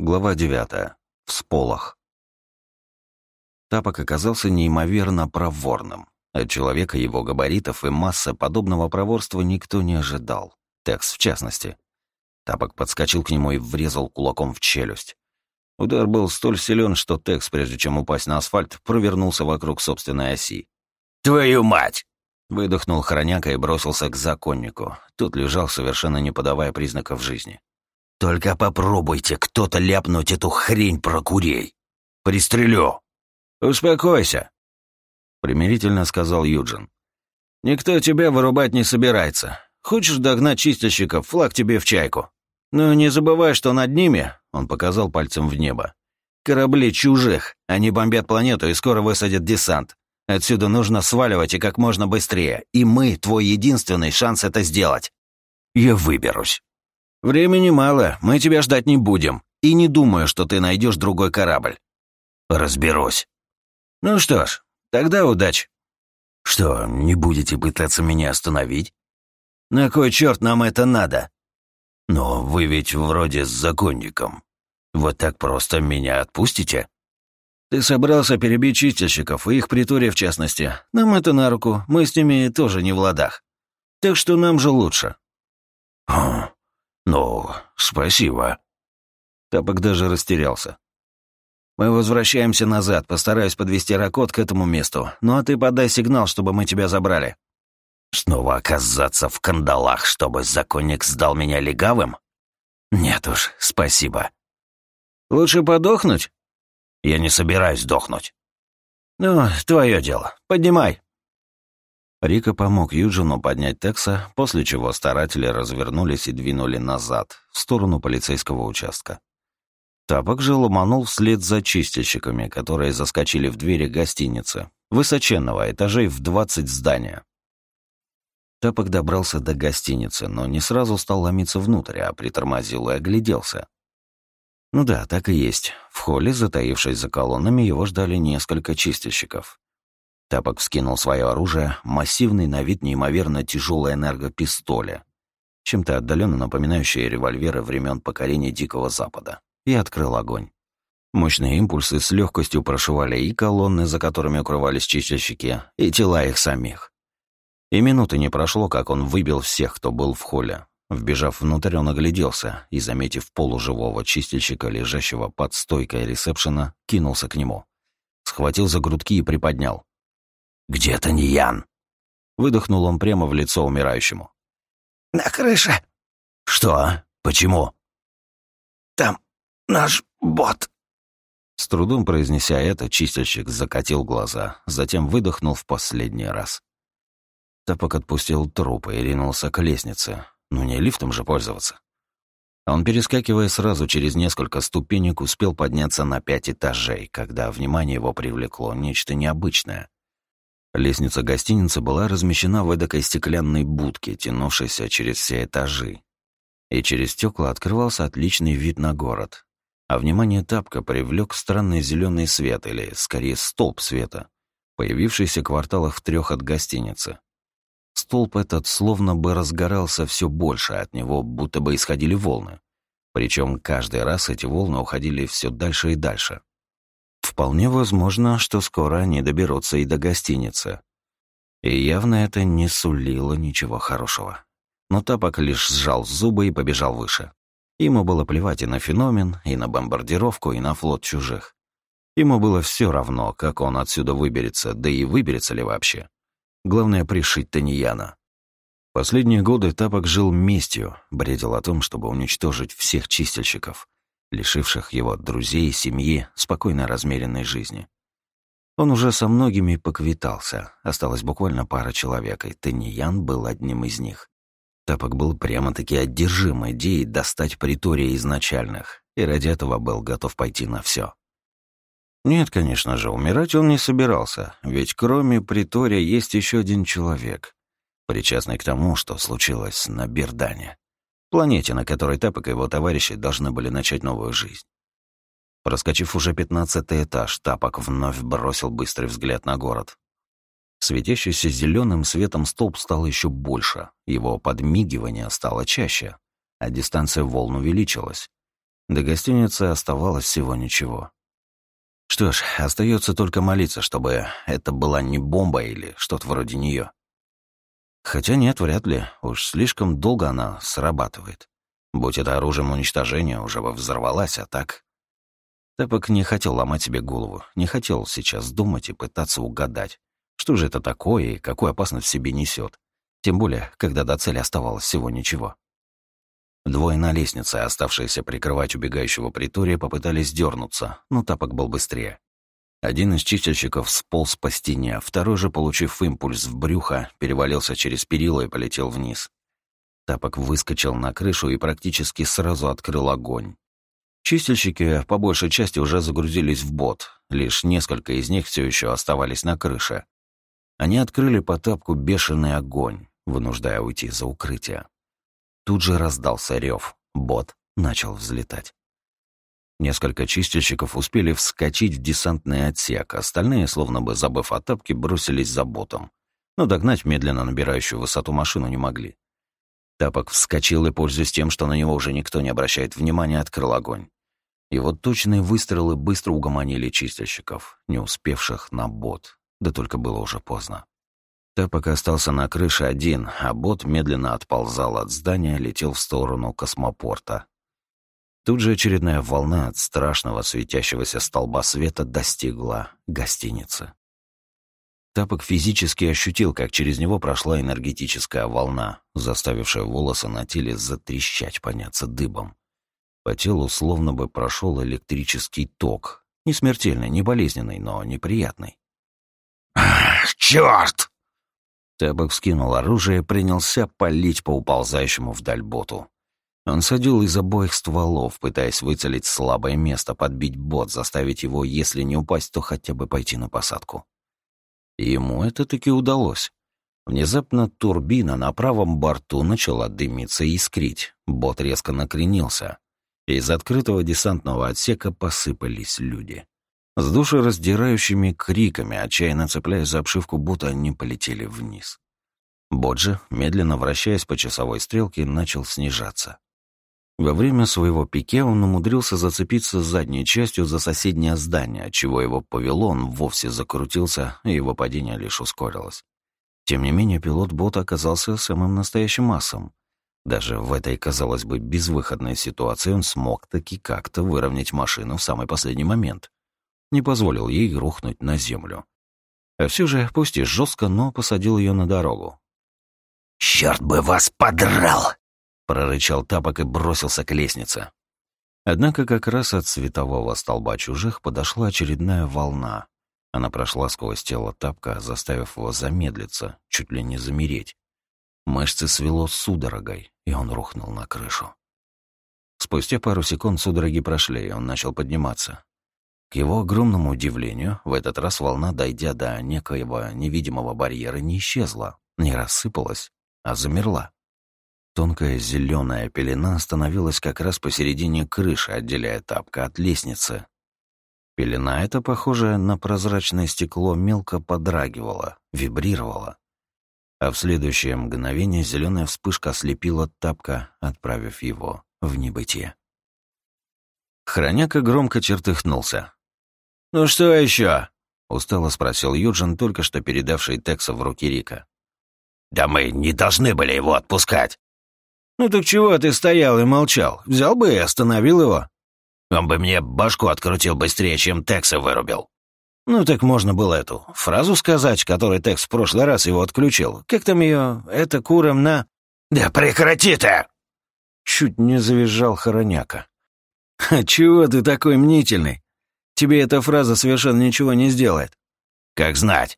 Глава 9. Всполох. Тапок оказался неимоверно проворным. От человека его габаритов и массы подобного проворства никто не ожидал. Текс в частности. Тапок подскочил к нему и врезал кулаком в челюсть. Удар был столь силен, что Текс, прежде чем упасть на асфальт, провернулся вокруг собственной оси. «Твою мать!» Выдохнул хроняка и бросился к законнику. Тот лежал, совершенно не подавая признаков жизни. Только попробуйте кто-то ляпнуть эту хрень про курей. Пристрелю. Успокойся, примирительно сказал Юджин. Никто тебя вырубать не собирается. Хочешь догнать чистильщиков, флаг тебе в чайку. Но не забывай, что над ними, он показал пальцем в небо, корабли чужих. Они бомбят планету и скоро высадят десант. Отсюда нужно сваливать и как можно быстрее. И мы твой единственный шанс это сделать. Я выберусь. «Времени мало, мы тебя ждать не будем. И не думаю, что ты найдешь другой корабль». «Разберусь». «Ну что ж, тогда удачи». «Что, не будете пытаться меня остановить?» «На кой черт нам это надо?» «Но вы ведь вроде с законником. Вот так просто меня отпустите?» «Ты собрался перебить чистильщиков, и их притория в частности. Нам это на руку, мы с ними тоже не в ладах. Так что нам же лучше». «Хм, «Ну, спасибо». Тапок даже растерялся. «Мы возвращаемся назад. Постараюсь подвести Ракот к этому месту. Ну а ты подай сигнал, чтобы мы тебя забрали». «Снова оказаться в кандалах, чтобы законник сдал меня легавым? Нет уж, спасибо». «Лучше подохнуть?» «Я не собираюсь дохнуть». «Ну, твое дело. Поднимай». Рика помог Юджину поднять Текса, после чего старатели развернулись и двинули назад, в сторону полицейского участка. Тапок же ломанул вслед за чистильщиками, которые заскочили в двери гостиницы, высоченного, этажей в 20 здания. Тапок добрался до гостиницы, но не сразу стал ломиться внутрь, а притормозил и огляделся. Ну да, так и есть. В холле, затаившись за колоннами, его ждали несколько чистильщиков. Тапок вскинул свое оружие, массивный на вид неимоверно тяжелый энергопистоля, чем-то отдаленно напоминающие револьверы времен покорения Дикого Запада, и открыл огонь. Мощные импульсы с легкостью прошивали и колонны, за которыми укрывались чистильщики, и тела их самих. И минуты не прошло, как он выбил всех, кто был в холле. Вбежав внутрь, он огляделся и, заметив полуживого чистильщика, лежащего под стойкой ресепшена, кинулся к нему. Схватил за грудки и приподнял. «Где-то не Ян!» Выдохнул он прямо в лицо умирающему. «На крыше!» «Что? Почему?» «Там наш бот!» С трудом произнеся это, чистильщик закатил глаза, затем выдохнул в последний раз. Тапок отпустил труп и ринулся к лестнице. Ну не лифтом же пользоваться. Он, перескакивая сразу через несколько ступенек, успел подняться на пять этажей, когда внимание его привлекло нечто необычное. Лестница гостиницы была размещена в эдакой стеклянной будке, тянувшейся через все этажи. И через стекла открывался отличный вид на город. А внимание тапка привлек странный зеленый свет, или, скорее, столб света, появившийся в кварталах в трех от гостиницы. Столб этот словно бы разгорался все больше, от него будто бы исходили волны. Причем каждый раз эти волны уходили все дальше и дальше. Вполне возможно, что скоро они доберутся и до гостиницы. И явно это не сулило ничего хорошего. Но Тапок лишь сжал зубы и побежал выше. Ему было плевать и на феномен, и на бомбардировку, и на флот чужих. Ему было все равно, как он отсюда выберется, да и выберется ли вообще. Главное — пришить Таньяна. Последние годы Тапок жил местью, бредил о том, чтобы уничтожить всех чистильщиков лишивших его друзей, семьи, спокойной размеренной жизни. Он уже со многими поквитался, осталось буквально пара человек, и Таньян был одним из них. Тапок был прямо-таки одержим идеей достать притория изначальных, и ради этого был готов пойти на все. Нет, конечно же, умирать он не собирался, ведь кроме притория есть еще один человек, причастный к тому, что случилось на Бердане планете, на которой Тапок и его товарищи должны были начать новую жизнь. Проскочив уже пятнадцатый этаж, Тапок вновь бросил быстрый взгляд на город. Светящийся зеленым светом столб стал еще больше, его подмигивание стало чаще, а дистанция волн увеличилась. До гостиницы оставалось всего ничего. Что ж, остается только молиться, чтобы это была не бомба или что-то вроде нее. Хотя нет, вряд ли. Уж слишком долго она срабатывает. Будь это оружием уничтожения, уже бы взорвалась, а так... Тапок не хотел ломать себе голову, не хотел сейчас думать и пытаться угадать, что же это такое и какую опасность в себе несет. Тем более, когда до цели оставалось всего ничего. Двое на лестнице, оставшиеся прикрывать убегающего притория, попытались дернуться, но тапок был быстрее. Один из чистильщиков сполз по стене, второй же, получив импульс в брюхо, перевалился через перила и полетел вниз. Тапок выскочил на крышу и практически сразу открыл огонь. Чистильщики по большей части уже загрузились в бот, лишь несколько из них все еще оставались на крыше. Они открыли по тапку бешеный огонь, вынуждая уйти за укрытие. Тут же раздался рев. Бот начал взлетать. Несколько чистильщиков успели вскочить в десантный отсек, остальные, словно бы забыв о тапке, бросились за ботом. Но догнать медленно набирающую высоту машину не могли. Тапок вскочил и, пользуясь тем, что на него уже никто не обращает внимания, открыл огонь. Вот точные выстрелы быстро угомонили чистильщиков, не успевших на бот. Да только было уже поздно. Тапок остался на крыше один, а бот медленно отползал от здания, летел в сторону космопорта. Тут же очередная волна от страшного светящегося столба света достигла гостиницы. Тапок физически ощутил, как через него прошла энергетическая волна, заставившая волосы на теле затрещать, подняться дыбом. По телу словно бы прошел электрический ток. Не смертельный, не болезненный, но неприятный. «Черт!» Тебок вскинул оружие и принялся палить по уползающему вдаль боту. Он садил из обоих стволов, пытаясь выцелить слабое место, подбить бот, заставить его, если не упасть, то хотя бы пойти на посадку. И ему это таки удалось. Внезапно турбина на правом борту начала дымиться и искрить. Бот резко накренился. Из открытого десантного отсека посыпались люди. С душераздирающими криками, отчаянно цепляясь за обшивку бота, они полетели вниз. Бот же, медленно вращаясь по часовой стрелке, начал снижаться. Во время своего пике он умудрился зацепиться задней частью за соседнее здание, отчего его повело, он вовсе закрутился, и его падение лишь ускорилось. Тем не менее, пилот бота оказался самым настоящим массом. Даже в этой, казалось бы, безвыходной ситуации он смог таки как-то выровнять машину в самый последний момент не позволил ей рухнуть на землю. А все же, пусть и жестко, но посадил ее на дорогу. «Черт бы вас подрал!» — прорычал тапок и бросился к лестнице. Однако как раз от светового столба чужих подошла очередная волна. Она прошла сквозь тело тапка, заставив его замедлиться, чуть ли не замереть. Мышцы свело судорогой, и он рухнул на крышу. Спустя пару секунд судороги прошли, и он начал подниматься. К его огромному удивлению, в этот раз волна, дойдя до некоего невидимого барьера, не исчезла, не рассыпалась, а замерла. Тонкая зеленая пелена остановилась как раз посередине крыши, отделяя тапка от лестницы. Пелена эта, похожая на прозрачное стекло, мелко подрагивала, вибрировала. А в следующее мгновение зеленая вспышка ослепила тапка, отправив его в небытие. Хроняка громко чертыхнулся. «Ну что еще?» — устало спросил Юджин, только что передавший Текса в руки Рика. «Да мы не должны были его отпускать». «Ну так чего ты стоял и молчал? Взял бы и остановил его». «Он бы мне башку открутил быстрее, чем Текса вырубил». «Ну так можно было эту фразу сказать, которой Текс в прошлый раз его отключил. Как там ее? Это куром на...» «Да прекрати ты!» Чуть не завизжал Хороняка. «А чего ты такой мнительный? Тебе эта фраза совершенно ничего не сделает. Как знать?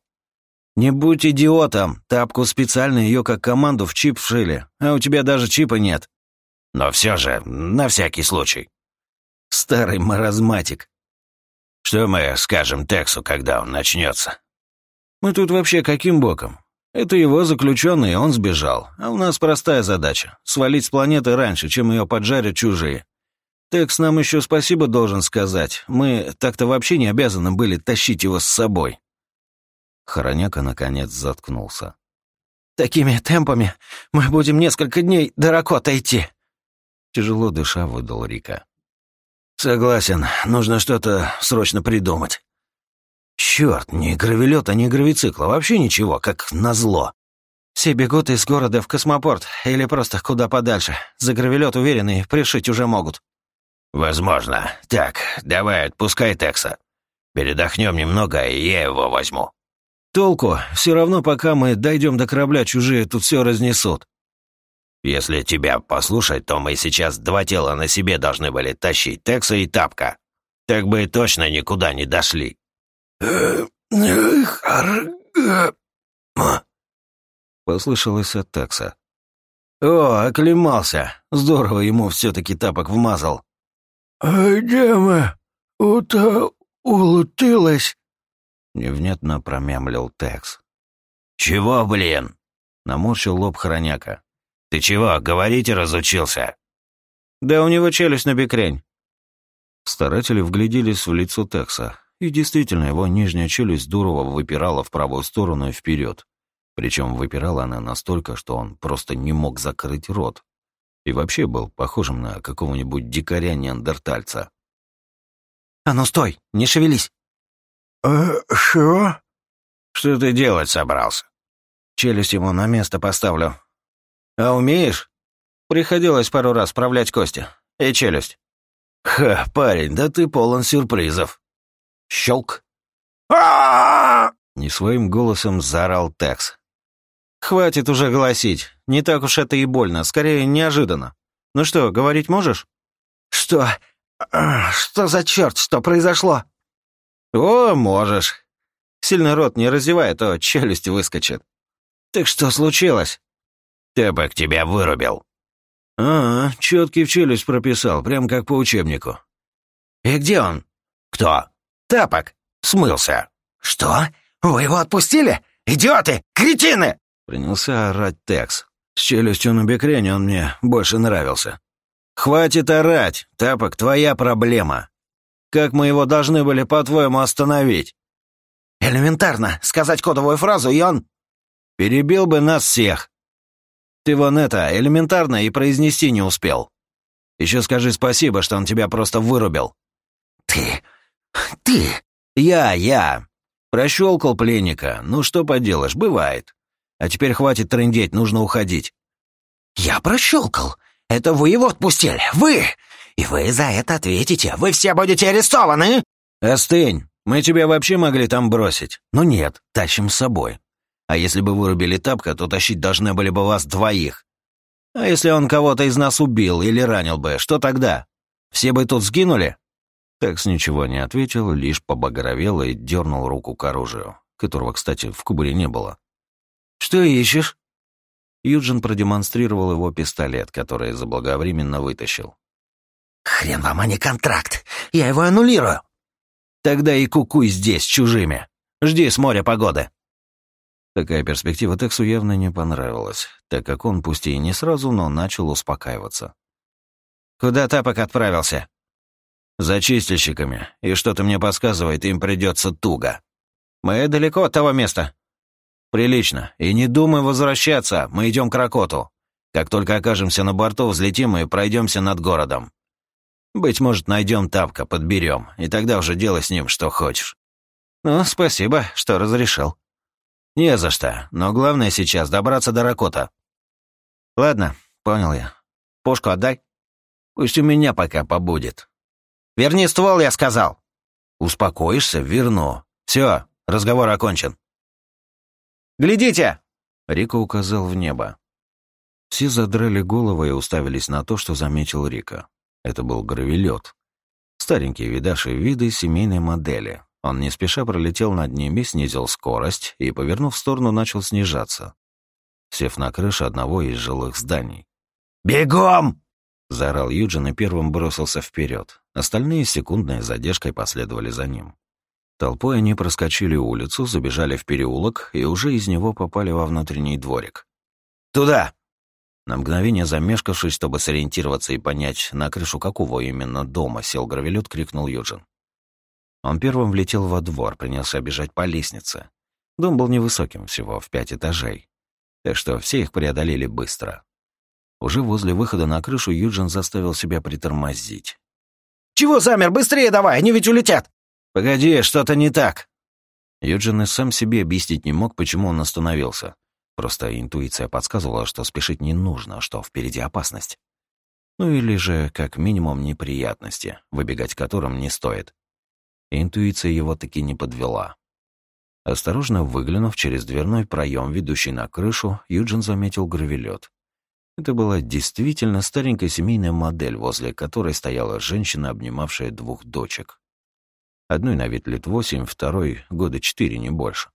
Не будь идиотом. Тапку специально ее как команду в чип вшили, а у тебя даже чипа нет. Но все же, на всякий случай. Старый маразматик. Что мы скажем Тексу, когда он начнется? Мы тут вообще каким боком? Это его заключенный, он сбежал. А у нас простая задача — свалить с планеты раньше, чем ее поджарят чужие. Текс нам еще спасибо должен сказать. Мы так-то вообще не обязаны были тащить его с собой. Хороняка, наконец, заткнулся. «Такими темпами мы будем несколько дней до Ракота идти!» Тяжело дыша выдал Рика. Согласен, нужно что-то срочно придумать. Черт, ни гравелета, ни гравицикла, вообще ничего, как назло. Все бегут из города в космопорт или просто куда подальше. За гравелет уверены, пришить уже могут. Возможно. Так, давай отпускай Текса. Передохнем немного, и я его возьму. Толку? Все равно, пока мы дойдем до корабля, чужие тут все разнесут. Если тебя послушать, то мы сейчас два тела на себе должны были тащить, Текса и Тапка. Так бы точно никуда не дошли. Послышалось от Текса. «О, оклемался! Здорово ему все-таки тапок вмазал!» «А где мы? Ута улутилась?» Невнятно промямлил Текс. «Чего, блин?» — наморщил лоб хроняка. «Ты чего, говорить разучился?» «Да у него челюсть на бекрень». Старатели вгляделись в лицо Текса, и действительно его нижняя челюсть здорово выпирала в правую сторону и вперед. Причем выпирала она настолько, что он просто не мог закрыть рот. И вообще был похожим на какого-нибудь дикаря-неандертальца. «А ну стой, не шевелись!» «Э, что?» «Что ты делать собрался?» «Челюсть ему на место поставлю». «А умеешь?» «Приходилось пару раз справлять кости. И челюсть». «Ха, парень, да ты полон сюрпризов». Щелк. а Не своим голосом заорал Текс. «Хватит уже голосить. Не так уж это и больно, скорее неожиданно. Ну что, говорить можешь?» «Что? А, что за черт? Что произошло?» «О, можешь. Сильно рот не разевай, а то челюсть выскочит». «Так что случилось?» «Тэпок тебя вырубил». «А, четкий в челюсть прописал, прям как по учебнику». «И где он?» «Кто?» «Тапок». «Смылся». «Что? Вы его отпустили? Идиоты! Кретины!» Принялся орать Текс. С челюстью на бекрене он мне больше нравился. «Хватит орать! Тапок, твоя проблема. Как мы его должны были, по-твоему, остановить?» «Элементарно. Сказать кодовую фразу, и он...» «Перебил бы нас всех. Ты вон это, элементарно и произнести не успел. Еще скажи спасибо, что он тебя просто вырубил». «Ты... ты...» «Я, я. Прощелкал пленника. Ну что поделаешь, бывает. А теперь хватит трындеть, нужно уходить». «Я прощелкал. Это вы его отпустили. Вы! И вы за это ответите. Вы все будете арестованы!» «Остынь. Мы тебя вообще могли там бросить. Но нет, тащим с собой. А если бы вырубили тапка, то тащить должны были бы вас двоих. А если он кого-то из нас убил или ранил бы, что тогда? Все бы тут сгинули?» Текс ничего не ответил, лишь побагровел и дернул руку к оружию, которого, кстати, в кубуре не было. «Что ищешь?» Юджин продемонстрировал его пистолет, который заблаговременно вытащил. «Хрен вам, а не контракт! Я его аннулирую!» «Тогда и кукуй здесь, чужими. Жди с моря погоды». Такая перспектива Тексу явно не понравилась, так как он, пусть и не сразу, но начал успокаиваться. «Куда Тапок отправился?» «За чистильщиками, и что-то мне подсказывает, им придется туго». «Мы далеко от того места?» «Прилично. И не думай возвращаться, мы идем к Ракоту. Как только окажемся на борту, взлетим и пройдемся над городом. Быть может, найдем тапка, подберем, и тогда уже делай с ним что хочешь». «Ну, спасибо, что разрешил». «Не за что, но главное сейчас добраться до Ракота». «Ладно, понял я. Пушку отдай». «Пусть у меня пока побудет». «Верни ствол, я сказал». «Успокоишься, верну. Все, разговор окончен». «Глядите!» — Рика указал в небо. Все задрали головы и уставились на то, что заметил Рика. Это был гравелет. Старенький, видавший виды семейной модели. Он не спеша пролетел над ними, снизил скорость и, повернув в сторону, начал снижаться, сев на крышу одного из жилых зданий. «Бегом!» — заорал Юджин и первым бросился вперед. Остальные с секундной задержкой последовали за ним. Толпой они проскочили улицу, забежали в переулок и уже из него попали во внутренний дворик. «Туда!» На мгновение замешкавшись, чтобы сориентироваться и понять, на крышу какого именно дома сел гравелет, крикнул Юджин. Он первым влетел во двор, принялся бежать по лестнице. Дом был невысоким, всего в пять этажей. Так что все их преодолели быстро. Уже возле выхода на крышу Юджин заставил себя притормозить. Чего замер? Быстрее давай, они ведь улетят!» «Погоди, что-то не так!» Юджин и сам себе объяснить не мог, почему он остановился. Просто интуиция подсказывала, что спешить не нужно, что впереди опасность. Ну или же, как минимум, неприятности, выбегать которым не стоит. Интуиция его таки не подвела. Осторожно выглянув через дверной проем, ведущий на крышу, Юджин заметил гравелет. Это была действительно старенькая семейная модель, возле которой стояла женщина, обнимавшая двух дочек. Одной на вид лет восемь, второй — года четыре, не больше.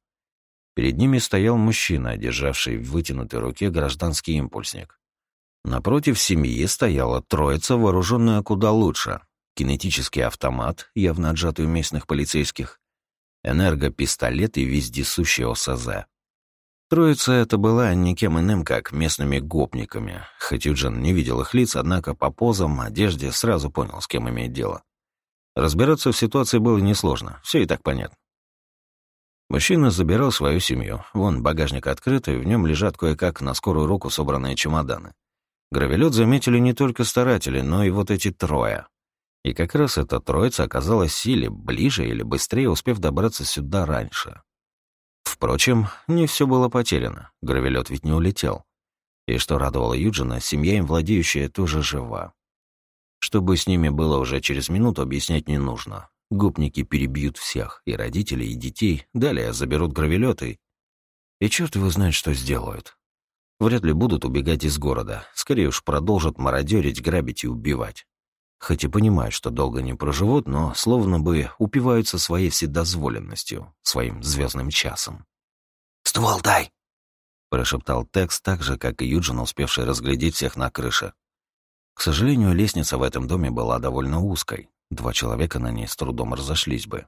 Перед ними стоял мужчина, державший в вытянутой руке гражданский импульсник. Напротив семьи стояла троица, вооруженная куда лучше. Кинетический автомат, явно отжатый у местных полицейских, энергопистолет и вездесущий ОСЗ. Троица эта была никем иным, как местными гопниками. Хоть Юджин не видел их лиц, однако по позам, одежде сразу понял, с кем имеет дело. Разбираться в ситуации было несложно, все и так понятно. Мужчина забирал свою семью. Вон багажник открытый, в нем лежат кое-как на скорую руку собранные чемоданы. Гравелет заметили не только старатели, но и вот эти трое. И как раз эта троица оказалась силе ближе или быстрее, успев добраться сюда раньше. Впрочем, не все было потеряно. Гравелет ведь не улетел. И что радовало Юджина, семья им владеющая тоже жива. Чтобы с ними было уже через минуту, объяснять не нужно. Гопники перебьют всех, и родителей, и детей, далее заберут гравелеты. И черт его знает, что сделают. Вряд ли будут убегать из города. Скорее уж продолжат мародерить, грабить и убивать. Хоть и понимают, что долго не проживут, но словно бы упиваются своей вседозволенностью, своим звездным часом. «Ствол дай!» — прошептал Текс так же, как и Юджин, успевший разглядеть всех на крыше. К сожалению, лестница в этом доме была довольно узкой. Два человека на ней с трудом разошлись бы.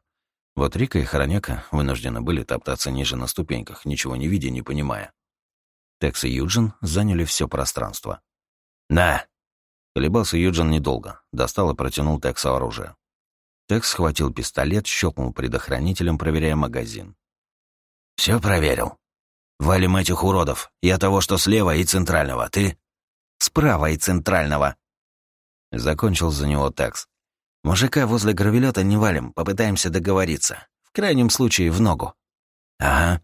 Вот Рика и Хороняка вынуждены были топтаться ниже на ступеньках, ничего не видя, не понимая. Текс и Юджин заняли все пространство. «На!» Колебался Юджин недолго, достал и протянул Тексу оружие. Текс схватил пистолет, щелкнул предохранителем, проверяя магазин. «Все проверил. Валим этих уродов. Я того, что слева и центрального. Ты?» «Справа и центрального». Закончил за него Текс. Мужика возле гравелета не валим, попытаемся договориться. В крайнем случае, в ногу. Ага,